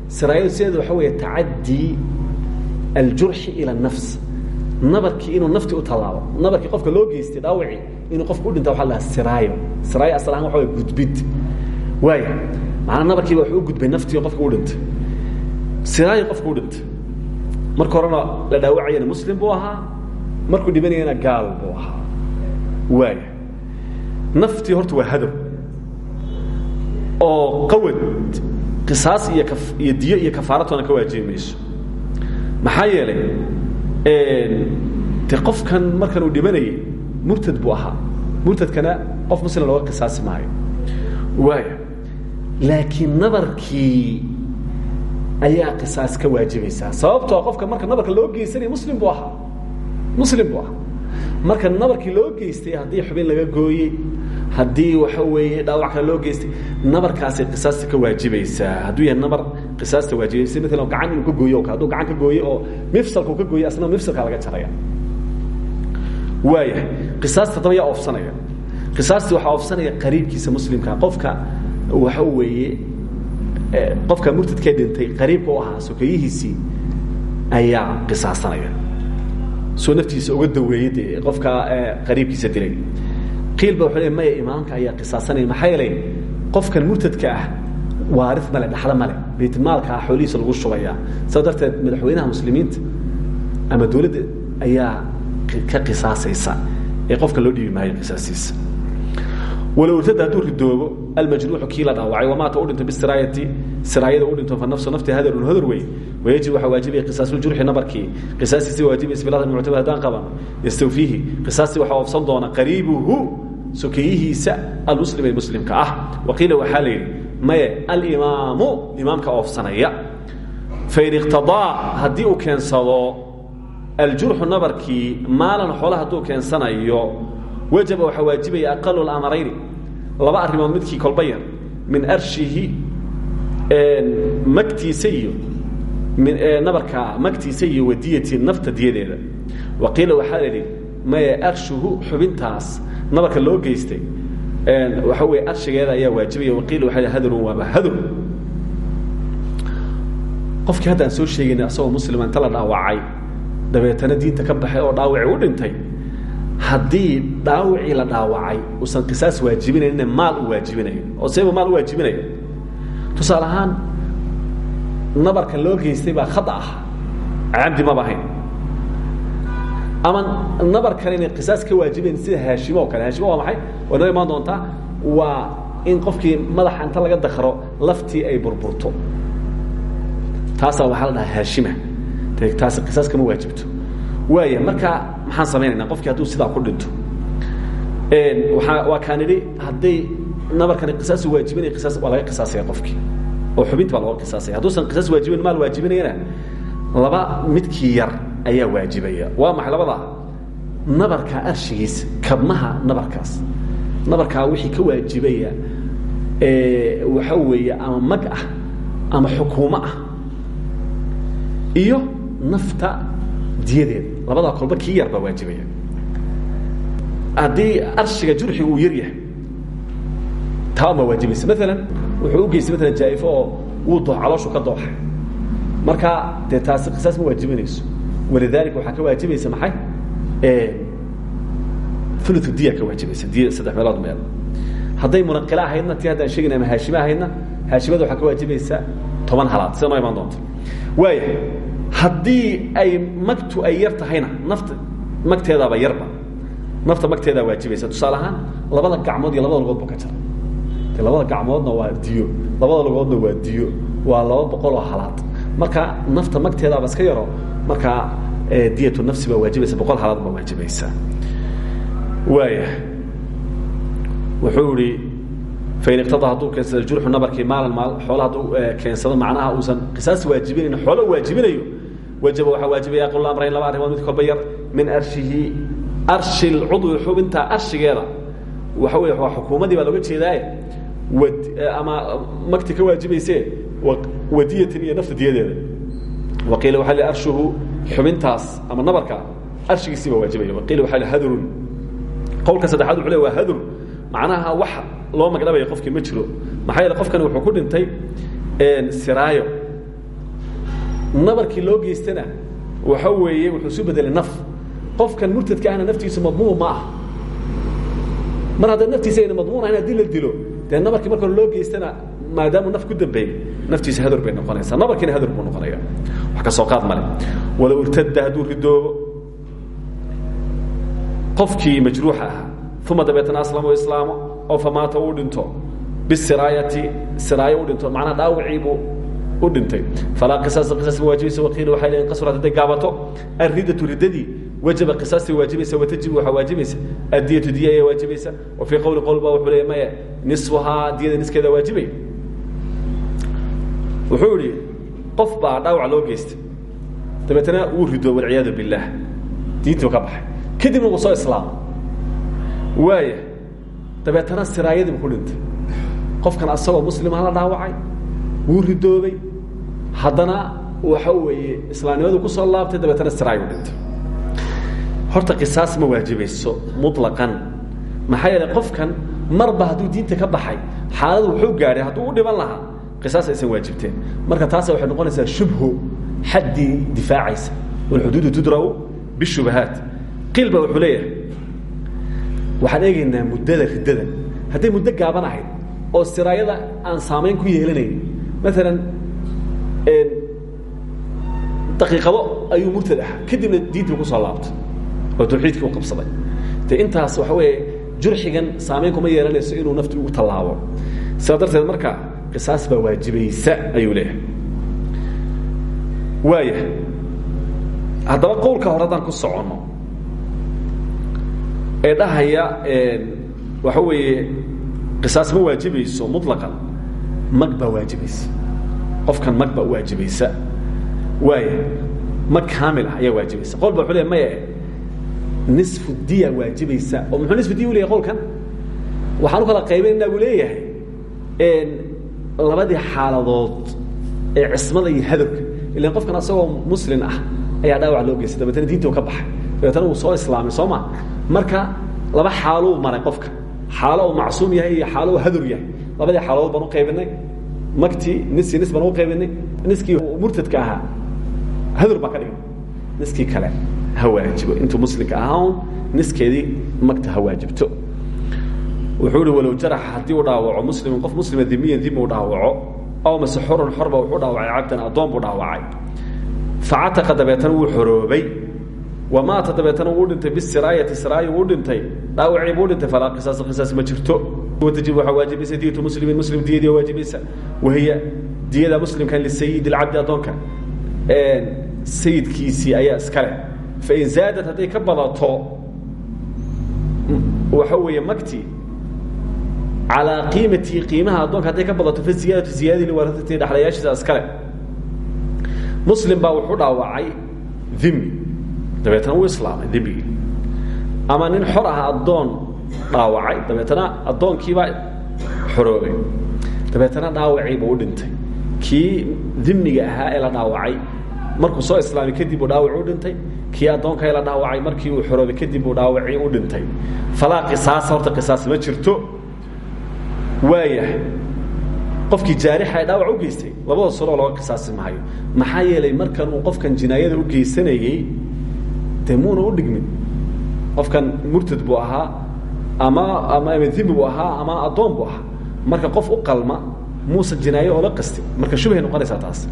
Siraayadu sideeda waxa weeye tacadii aljurxi ila nafs. Nabarkii inuu nafti u tallaabo nabarkii qofka loo geystay dhaawacii inuu qofka u dhinta waxa la dhahaa siraayo. Siraayo asal ahaan waxa way gudbid. Waaya macnaa nabarkiiba wuxuu u gudbay naftii qofka u dhintay. Siraayo qofka u dhintay. Marka horena la dhaawacayana muslim buu ahaa markuu dhibanayana gaal buu ahaa. Waaya naftii horta waa hadow oo qawad qisaas iyo iyo diyo iyo kafaaratoona ka waajibi mayso. Maxaa yeelay de qofkan markan uu dhibanayay murtad buu ahaa. Murtadkana qof muslim looga qisaasi maayo. Waaya laakiin nabarkii ayaa qisaas ka waajibaysaa sababtoo qofka marka nabarka loo geysanaya muslim buu ahaa muslim buu marka nabarkii loo geystay haddii xubin laga gooyey haddii waxa weeye dhaawac kale loo geystay nabarkaasay qisaasta ka waajibaysaa. Hadduu yahay nabar qisaasta waajibaysa. Maalan gacan inuu gooyo hadduu gacan ka gooye oo mifsalka ka gooye asna mifsalkaa laga jaraya. Waayahay qisaasta daba yaa oofsanaya. Qisaastii waxaa oofsanaya qariibkiisa muslimka. Qofka waxa weeye qofka murtadkee dhintay qariibka u ahaa sokeyihiisii ayaa qisaasanaya soo naftiisa uga daweeyey dee qofka qariibkiisa dilay. Qiil ba wuxuu le maya imaamka ayaa qisaasanaya maxaa yeelay qofkan murtadka ah waari male dhaxlo male baytmaalkaa xoolihiisa lagu shubaya saa darteed madaxweynaha muslimiinta ama dowladda ayaa ka qisaasaysa ee qofka loo dhiibi maayo qisaastiisa walow irtada hadduu ridoobo almajruuxu kii la dhaawacay wamaata u dhinto bisiraayati siraayada u dhinto fa nafsu nafti hadarun hadar wey wayajib waxaa waajibaya qisaasuljuruxi nabarkii qisaastiisi waajibaysa bilada muctamad haddaan qaban yastawfiihi qisaastii waxaa oofsan doona qariibuhu sokeyihiisa almuslim ee muslimka ah waqiila waxaa la yidhi maye alimaamu imaamka oofsanaya fain iqtadaa haddii uu keensado aljurxu nabarkii maalan xoole hadduu keensanayo wajaba waxaa waajibaya aqalu lamarayni laba arrimood midkii kolba yar min arshihi magtiisa iyo nabarka magtiisa wadiyati nafta diyadeeda. Waqiila waxaa la yidhi maye arshuhu xubintaas nabarka loo geystay? Waxa weye arshigeeda ayaa waajibaya waqiila waa hadrun waaba hadur qofkii haddaan soo sheegayna asagoo muslima inta la dhaawacay. Dabeetana diinta ka baxay oo dhaawaci u dhintay haddii dhaawacii la dhaawacay uusan qisaas waajibinaynin maal u oo seeba maal u waajibinayo tusaale loo geystay baa khada ah camdi maba ahayn ama nabarkan inay qisaas ka waajibayn sida haashimo kale. Haashimo waa maxay? Way noo imaan doontaa waa in qofkii madaxa laga dakro laftii ay burburto. Taasaa waxaa la dhahaa haashima. De taasi qisaas kama waajibto waaya marka maxaan samaynaynaa qofkii hadduu sidaa ku dhinto. Waa waa kaan idhi hadday nabarkani qisaas waajibinaya qisaas waa laga qisaasaya qofkii. Oo xubinta baa looga qisaasaya. Hadduusan qisaas waajibin maal waajibinayana laba midkii yar ayaa waajibaya. Waa maxay labadaa nabarka arshigiisa kabmaha nabarkaas. Nabarkaa wixii ka waajibaya waxa weeye ama mag ah ama xukuumo ah iyo nafta diyadeeda labadaa kolba kii yar baa waajibaya. Haddii arshiga jurxiga uu yar yahay taa ma waajibaysa. Maalan wuxuu u geystay maalan jaaifo oo wuu doo calooshu ka dooxay marka dee taasi qisaas ma waajibinayso. Walidaalika waxaa ka waajibaysa maxay? Ulu diya ka waajibaysa diya saddex meelood meel. Hadday munaqila ahaydna ti haddaan sheegayna ama haashime ahaydna haashimada waxaa ka waajibaysa toban halaad. Sida noo imaan doonta waaya haddii ay magtu ay yar tahayna nafta magteedaaba yarba. Nafta magteedaa waajibaysa tusaale labada gacmood iyo labada lugood bu ka jara labada gacmoodna waa diyo. Labada lugoodna waa diyo. Waa laba boqol oo halaad. Marka nafta magteedaaba iska yaro markaa diyatu nafsi baa waajibaysa boqol halaad baa waajibaysa waaya wuxuu ihi iqtada hadduu keensado jurxu nabarkii maalan maal xoola hadduu keensado macnaha uusan qisaas waajibinayn xoolo waajibinayo wajaba waxaa waajibaya aql amrayn laba arrimood mid kolba yar min arshihi arshi lcudwi xubintaa arshigeeda. Waxa wey waa xukuumadii baa looga jeedaaye ama magti ka waajibayse wadiyatin iyo nafta diyadeeda. Waqiila waxa l arshuhu xubintaas ama nabarka arshigiisii baa waajibaya waqiila waxa l hadrun. Qowlka saddexaad wuxu le waa hadr macnaha wax loo magdhabaya qofkii ma jiro. Maxaa yeele qofkani wuxuu ku dhintay siraayo nabarkii loo geystana waxa weeye wuxuu isu bedelay naf. Qofkan murtadka ahna naftiisu madmuun ma ah. Mar hadda naftiisa ayna madmuun ahayn haddii la dilo dee nabarkii marka loo geystana maadaamuu naf ku dambeeyey naftiisa hadur bay noqonaysaa. Nabarkiina hadur buu noqonaya wax ka soo qaad male walow irtada hadduu ridoobo. Qofkii majruuxa ahaa uma dabeetana aslamo islaamo oo famaata uu dhinto. Bisiraayati siraayo u u dhintay. Falaa qisaasa qisaas ma waajibaysa waqiila waxay leeyiin qasrat hadday gaabato alriddatu riddadii wajaba qisaastay waajibaysa watajibu waxaa waajibaysa addiyatu diya ayaa waajibaysa. Wa fii qowli qowl baa wuxuu leeya maya nisfuhaa diyada niskeeda waajibaya wuxuu idhi qof baa dhaawac loo geystay dabeetana wuu rido walciyaadu billaah diintuu ka baxay. Kadibna wuu soo islaamo waaya dabeetana siraayadiibu ku dhintay. Qofkan asagoo muslima la dhaawacay wuu ridoobay haddana waxa weeye islaamnimadu ku soo laabtay dabeetana siraayu dhintay horta qisaas ma waajibayso muطlaqan maxaa yeelay qofkan marba hadduu diinta ka baxay xaaladu wuxuu gaadhay hadduu u dhiban lahaa qisaas aysan waajibteen. Marka taasa waxay noqonaysaa shubhu xaddii difaacaysa. Walxuduudu tudra'u bishubahaat. Qiil ba wuxuu waxaan eegaynaa muddada riddada. Hadday muddo gaaban ahayd oo siraayada aan saamayn ku yeelanayn maalan daqiiqado ayuu murtad ahaa. Kadibna diintii ku soo laabtay oo tawxiidkii u qabsaday. De intaas waxa weeye jurxigan saamayn kuma yeelanayso inuu nafti ugu tallaabo. Sidaa darteed marka qisaas baa waajibaysa ayuu leeyahay. Waaya haddaba qowlka hore haddaan ku soconno ee dhahaya waxa weeye qisaas ma waajibayso muطlaqan mag baa waajibaysa qofkan mag baa waajibaysa waaya mag kaamil ah ayaa waajibaysa qol ba wuxuu leeya maya nisfu diya waajibaysa oo muxuu nisfu diya u leeyahay qowlkan? Waxaan u kala qaybaynaa uu leeyahay labadii xaaladood ee cismada iyo hadowka ilan qofkan asagoo muslin ah ayaa dhaawac loo geystay. Dabeetana diinta ka baxay. Dabeetana uu soo islaamay soo ma? Marka laba xaaluu maray qofka. Xaalo uu macsuum yahay iyo xaalo uu hadur yahay. Labadii xaaladood baan u qaybinay magtii niskii nis baan u qaybinay niskii murtadka ahaa. Hadur baan ka dhignay niskii kale ha waajibo intuu muslimka ahaa un niskeedii magta ha waajibto wuxuu ihi walow jaraxa haddii uu dhaawaco muslimin qof muslima dimiyan dimi uu dhaawaco aw mase xurun xorba wuxuu dhaawacay cabdan addoon buu dhaawacay. Facataqa dabeetana wuu xoroobay. Wamaata dabeetana wuu dhintay bisiraayati siraayi wuu dhintay dhaawacii buu dhintay falaa qisaas qisaas ma jirto watajib waxaa waajibaysa diyatu muslimin muslim diyadii waajibaysa wahiya diyada muslimkan lisayidi alcabdi addoonka. Sayidkiisii ayaa iskale fain zaadad hadday ka badato waxa weeye magti calaa qiimatii qiimaha addoonka hadday ka badato fa ziyaadatu ziyaadii liwaraati dhexlayaashiisa iskale muslim baa wuxuu dhaawacay dhimi dabeetana wuu islaamay dembigii ama nin xor ah addoon dhaawacay. Dabeetana addoonkiibaa xoroobay. Dabeetana dhaawaciibuu u dhintay. Kii dimiga ahaa ee la dhaawacay markuu soo islaamay kadib uu dhaawac u dhintay. Kii addoonka ee la dhaawacay markii uu xoroobay kadib uu dhaawacii u dhintay. Falaa qisaasa horta qisaas ma jirto. Waayahay qofkii jaarixa dhaawac u geystay labada suroo looga qisaasi maayo. Maxaa markan uu qofkan jinaayada u geysanayey dee u dhigmin. Qofkan murtad buu ahaa ama ama amdimi buu ahaa ama addoon buu ahaa. Marka qof u qalma muusan jinaayo oola qastin marka shubhay noqonaysaa taas.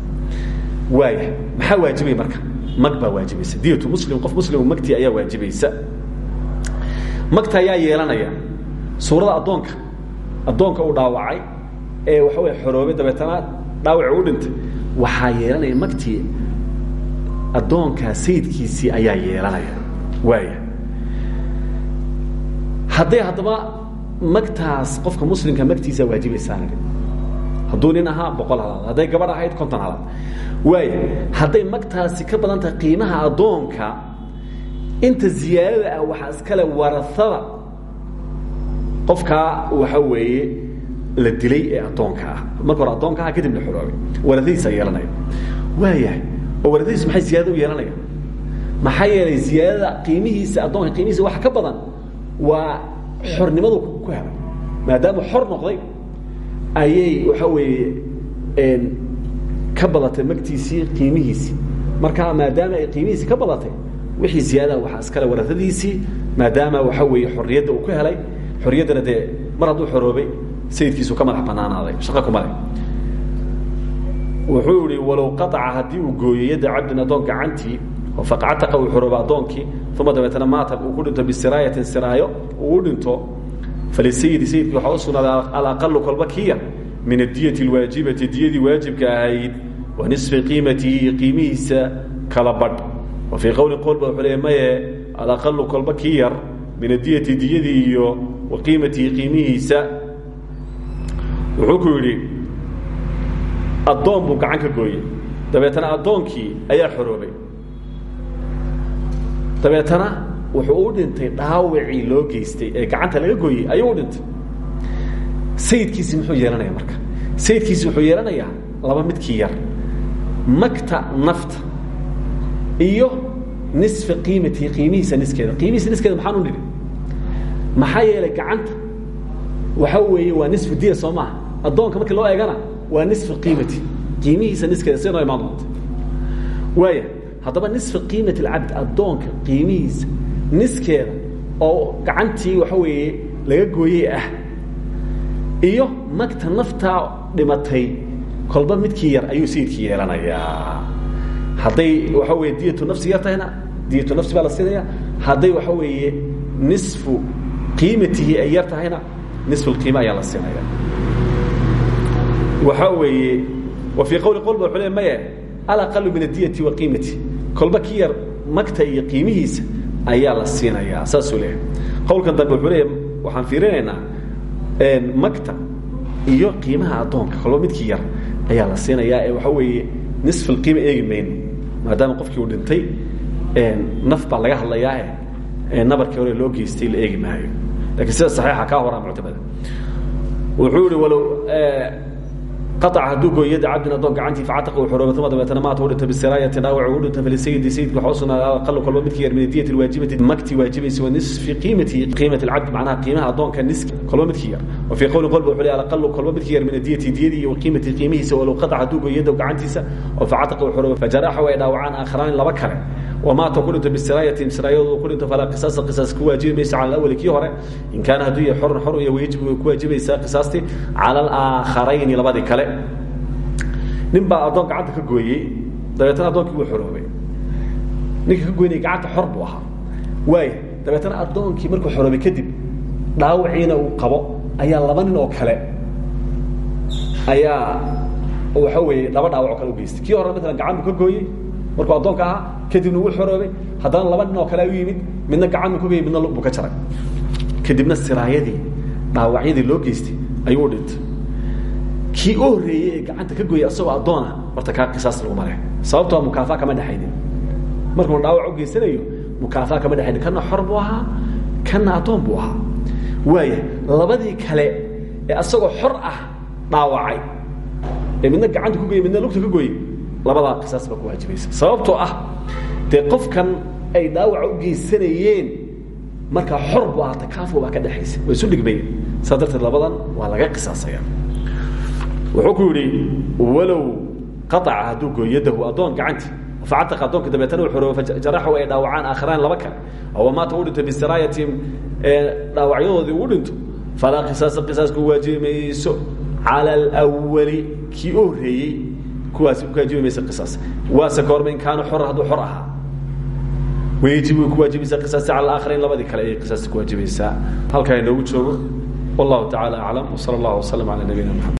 Waaya maxaa waajibaya marka? Mag baa waajibaysa. Diyatu muslim qof muslimu magtii ayaa waajibaysa. Magta ayaa yeelanaya. Suurada addoonka. Addoonka uu dhaawacay ee waxa wey xoroobay dabeetana dhaawaci u dhintay. Waxaa yeelanaya magtii. Addoonkaa sayidkiisii ayaa yeelanaya. Waaya hadday haddaba magtaas qofka muslimka magtiisa waajibaysaa hadduu nin boqol halaad hadday gabadh ahayd konton halaad waaya hadday magtaasi ka badan tahay qiimaha addoonka inta ziyaadada ah waxaa iskale waraada qofkaa waxa weeye la dilay ee addoonka ah. Marka hore addoonka ah kadib la xoroobay waradadiisa yeelanaya oo waradadiisu maxay ziyaadada u yeelanaya? Maxaa yeelay ziyaadada qiimihiisa addoonka qiimihiisa waxa ka badan waa xornimadu ku helay. Maadaama xor noqday ayay waxa weeye ka badatay magtiisii qiimihiisii. Marka maadaama ay qiimihiisii ka badatay wixii ziyaadaha waxaa iskale waradadiisii maadaama waxa weeye xorriyadda uu ka helay. Xorriyaddana dee mar hadduu xoroobay sayidkiisu ka madax banaanaaday shaqa kuma leh wuxuu ihi walow qaaca haddii uu gooyey yadda cabdin addoon oo faqcataqa uu xorooba addoonkii uma dabeetana maata ku dhinto bisiraayatin siraayo uu dhinto falisayidi sayidkii waxaa u sugnaaday alaqalu kolba kii yar min adiyati alwaajibati diyadii waajibka ahayd wa nisfi qiimatihi qiimihiisa kala wa fii qowli qowlba wuxuu leey maye alaqalu min adiyati diyadii iyo wa qiimatihi qiimihiisa. Wuxuu ku yidhi addoon buu gacan ka ayaa xoroobay dabeetana wuxuu u dhintay dhaawacii loo geystay ee gacanta laga gooyey ayuu u dhintay. Sayidkiisi muxuu yeelanaya marka? Sayidkiisi wuxuu yeelanayaa laba midkii yar magta nafta iyo nisfa qiimatihi qiimihiisa niskeeda. Qiimihiisa niskeeda maxaan u nidhi maxaa yeelay gacanta? Waxa weeye waa nisfu diya soo maaha. Addoonka loo eegana waa nisfu qiimati. Qiimihiisa niskeeda sida noo imaan doonta haddaba nisfa qiimati alcabd addoonka qiimihiisa niskeeda oo gacantii waxa weeye laga gooyey ah iyo magta naftaa dhimatay kolba midkii yar ayuu sayidkii yeelanayaa. Hadday waxa weye diyatu nafsi yar tahayna diyatu nafsi baa la siinaya hadday waxa weeye nisfu qiimatihi ay yar tahayna nisfu lqiima ayaa la siinaya waxa weeye wa fii qowli qolba wuxuu le maya alaqalu min adiyati wa qiimati kolba ki yar magta iyo qiimihiisa ayaa la siinayaa. Saasuu leeyahay. Qowlkan dambe wuxuu leeyahy waxaan fiirinaynaa magta iyo qiimaha addoonka kolba midkii yar ayaa la siinayaa ee waxa weeye nisf alqiima eegi mayno maadaama qofkii uu dhintay naf baa laga hadlayaa e nabarkii hore loo geystay la eegi maayo. Lakiin sida saxiixa kaa horaa muctamada. Wuxuu ihi walow qaطca hadduu gooy yadda cabdin addoon gacantii facataqa uu xoroobay uma dabeetana maata u dhinta bisiraayati dhaawac uu dhinta falisayidi sayidka waxaa u sugnaaday aqalo kolba midkii yar min adiyati alwaajibati magti waajibaysa wa nisfi qiimati qiimati alcabdi macnaha qiimaha addoonka niski kolba midkii yar wa fii qowli qolba wuxuu leeyahay alaqalu kolba midkii yar min adiyati diyadii iyo qiimati qiimihiisa walow qataca hadduu gooy yadda gacantiisa oo facataqa uu xoroobay fajaraxa way dhaawacaan aakharaani laba kale wamaata ku dhinto bisiraayatin siraayadu ku dhinto falaa qisaasa qisaas ku waajibi maysa cala alawali kii hore. In kaana hadduu yahay xoran xor iyo wayajib way ku waajibaysaa qisaastii cala alaaakharayni labadii kale. Nin baa addoon gacanta ka gooyey dabeetana addoonkii wuu xoroobay. Ninka ka goynaya gacanta xor buu ahaa. Waaya dabeetana addoonkii markuu xoroobay kadib dhaawaciina uu qabo. Ayaa laba nin oo kale ayaa waxa weeye laba dhaawac oo kale u geystay. Kii hore maalan gacan buu ka gooyey markuu addoonka ahaa kadibna wuu xoroobay haddana laba nin oo kale u yimid midna gacan buu ka gooyey midna lug buu ka jaray. Kadibna siraayadii dhaawacyadii loo geystay ayuu dhintay. Kii u gacanta ka gooyay asagoo addoona horta kaa qisaas laguma leh sababtoo mukaafa kama dhexaynin markuu dhaawac u geysanayo mukaafa kama dhexaynin kana xor buu ahaa addoon buu ahaa. Waaya labadii kale ee asagoo xor ah dhaawacay. Ee midna gacanta ku goyey midna lugta ka gooyey labadaa qisaas baa ku waajibaysa sababtoo ah dee qofkan ay dhaawaca u geysanayeen markaa xor buu ahaa takaafo baa ka dhexaysa. Way isu dhigmayeen saas darteed labadan waa laga qisaasaya wuxuu ku yidhi walow qaطca hadduu gooy yadahu addoon gacantii facataqa addoonka dabeetana u xorooba jaraxu ay dhaawacaan aakhiraan laba kale oo maata u dhinto bisiraayatihim dhaawacyadoodii uu dhinto falaa qisaasa qisaasku waajibi mayso cala alwali kii u horreeyey kuwaasi ku waajibi maysa qisaas waase koorma in kaana xor hadduu xor ahaa. Wayajib way ku waajibaysaa qisaasti cala alaakhirayn labadii kale ayay qisaasta ku waajibaysaa halkaa inoogu joogo. Wallahu tacaala aclam wsala allah waslm calaa nabiyina mxamed